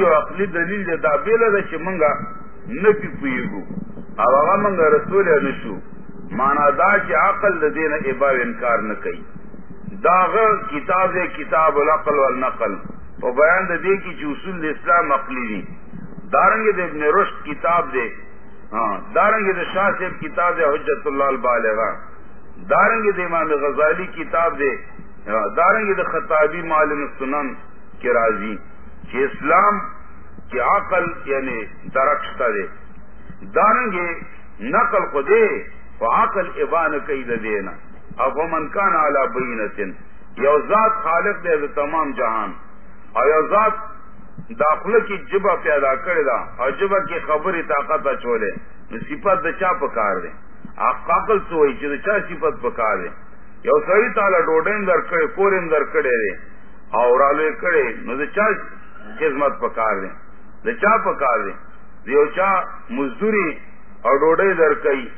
You عقلی دلیل دے دا بیلا دا چی منگا نپی پویگو. او اغا منگا رسول نشو. مانا دا چی عقل دا دین اباو انکار نکی. دا غا کتاب دے کتاب العقل والنقل. و بیان دا دے کی چی اصول دے اسلام عقلی دی دارنگی دے ابن رشد کتاب دے. ہاں، دارنگی دے شاہ صاحب کتاب دے حجت اللہ البالغا دارنگی دے امام غزالی کتاب دے. ہاں، دارنگی دے خطابی معلوم سنن کے راضی. کہ اسلام کی عقل یعنی درخشتا دے۔ دارنگے نقل کو دے، وہ عقل ابان کئی دے دینا۔ اب وہ من کا نالا بین یوزاد خالق دے تمام جہان۔ اور یوزاد داخلہ کی جبا پیدا کرے دا اور جبا کی خبری طاقت چولے۔ صفت دچا پکار دے۔ آپ کاکل سوئی چا صفت پکار دے۔ یو سڑی تالا ڈوڈے در کڑے، کورے در کڑے دے۔ اور کڑے، نو چا خدمت پکار دیں، دا چا پکار دیں۔ دیو چا مزدوری اور ڈوڈے در کئی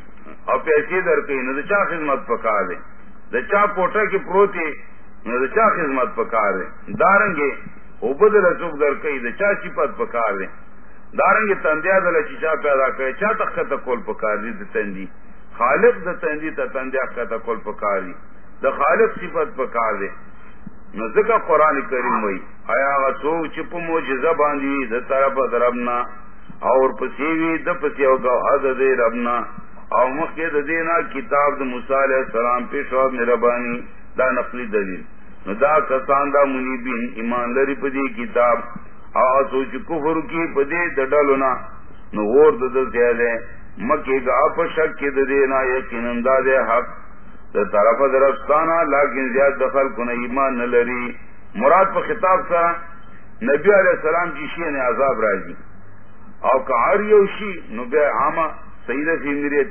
اور پیسے در کئی نہ چا خدمت پکار دیں۔ دا چا پوٹا کی پروتی نہ چا خدمت پکار دیں۔ دارنگے اوبد رسوب در کئی، دا چا چپت پکار دیں۔ دارنگے تندیا دل چیچا پیدا کرے چا تک کول پکار دی تندی۔ خالق دا تندی تندیا کا کول پکار دی۔ دا خالق صفت پکار دیں۔ نزکا قرآن کریم وئی آیا سوک چپ موجزہ باندھی د طرف دربنا، اور پسیوی د پسیو کا حد دے ربنا او مخی د دینا کتاب د موسیٰ علیہ السلام پیش واب نربانی دا نقلی دلیل. نو دا کسان دا منیبین ایمان لری پدی کتاب او سوچ کفر کی پدی د ڈلونا. نو غور د دل سیادے مکی گا پشک کی د دینا یقینن دا دے حق. طرف درفتانہ لیکن زیاد دخل کو ایمان نہ لری مراد پر خطاب سرا نبی علیہ السلام کی شی نے عذاب راضی اور کہا یوشی نبی عامہ سید فی میری